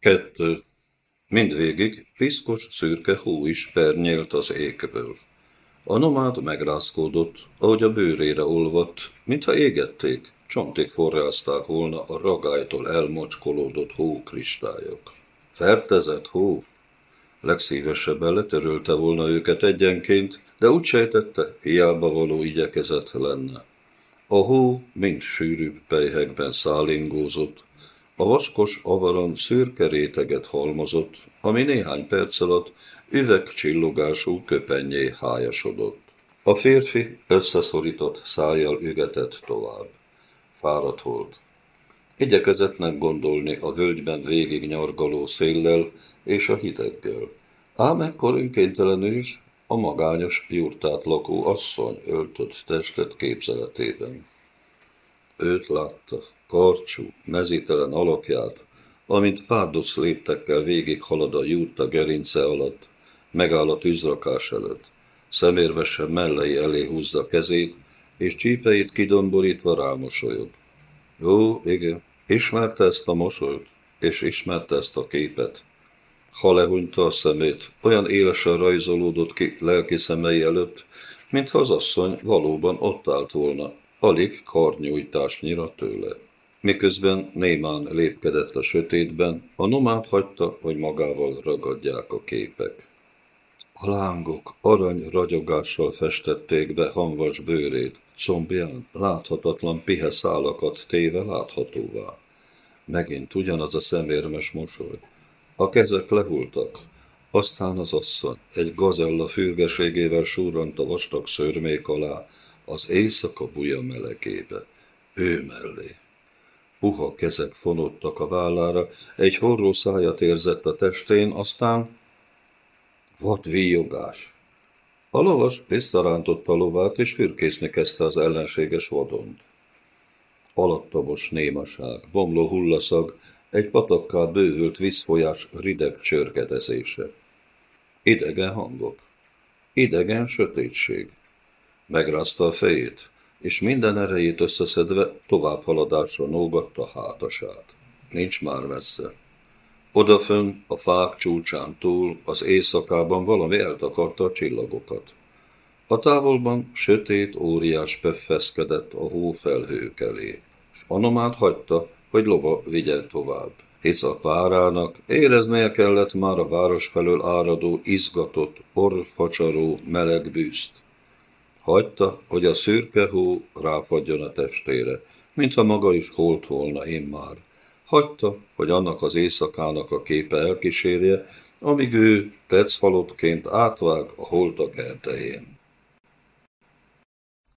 Kettő. Mindvégig piszkos szürke hó is pernyélt az égből. A nomád megrázkódott, ahogy a bőrére olvadt, mintha égették, csontig forrázták volna a ragálytól elmocskolódott hókristályok. Fertezett hó? Legszívesebben letörölte volna őket egyenként, de úgy sejtette, hiába való igyekezet lenne. A hó mind sűrűbb pejhekben szállingózott, a vaskos avaran szürke réteget halmozott, ami néhány perc alatt üvegcsillogású köpennyé hájasodott. A férfi összeszorított szájjal ügetett tovább. Fáradt volt. Igyekezett nem gondolni a völgyben végig nyargaló széllel és a hideggel. Ám ekkor önkéntelenül is a magányos jurtát lakó asszony öltött testet képzeletében. Őt látta, karcsú, mezítelen alakját, amint párduc léptekkel végig halad a jurta gerince alatt, megáll a tűzrakás előtt, szemérvesen mellei elé húzza kezét, és csípeit kidomborítva rámosolyog. Jó, igen, ismerte ezt a mosolyt, és ismerte ezt a képet. Ha lehunyta a szemét, olyan élesen rajzolódott ki lelki szemei előtt, mintha az asszony valóban ott állt volna, alig karnyújtásnyira tőle. Miközben némán lépkedett a sötétben, a nomád hagyta, hogy magával ragadják a képek. A lángok arany ragyogással festették be hamvas bőrét, combján láthatatlan pihe szálakat téve láthatóvá. Megint ugyanaz a szemérmes mosoly. A kezek lehultak, aztán az asszony egy gazella fürgeségével súrant a vastag szörmék alá, az éjszaka buja melegébe, ő mellé. Puha kezek fonódtak a vállára, egy forró szájat érzett a testén, aztán vad víjogás. A lovas visszarántotta lovát, és fürkészni kezdte az ellenséges vadont. Alattomos némaság, bomló hullaszag, egy patakká bővült vízfolyás rideg csörgedezése. Idegen hangok. Idegen sötétség. Megrázta a fejét, és minden erejét összeszedve továbbhaladásra nógatta hátasát. Nincs már messze. Odafön, a fák csúcsán túl, az éjszakában valami eltakarta a csillagokat. A távolban sötét, óriás peffeszkedett a hófelhők elé, s Anomát hagyta, hogy lova vigye tovább. Hisz a párának éreznie kellett már a város felől áradó, izgatott, orfacsaró, meleg bűzt. Hagyta, hogy a szürke hó ráfadjon a testére, mintha maga is holt volna immár. Hagyta, hogy annak az éjszakának a képe elkísérje, amíg ő tetszfalottként átvág a holtak eltején.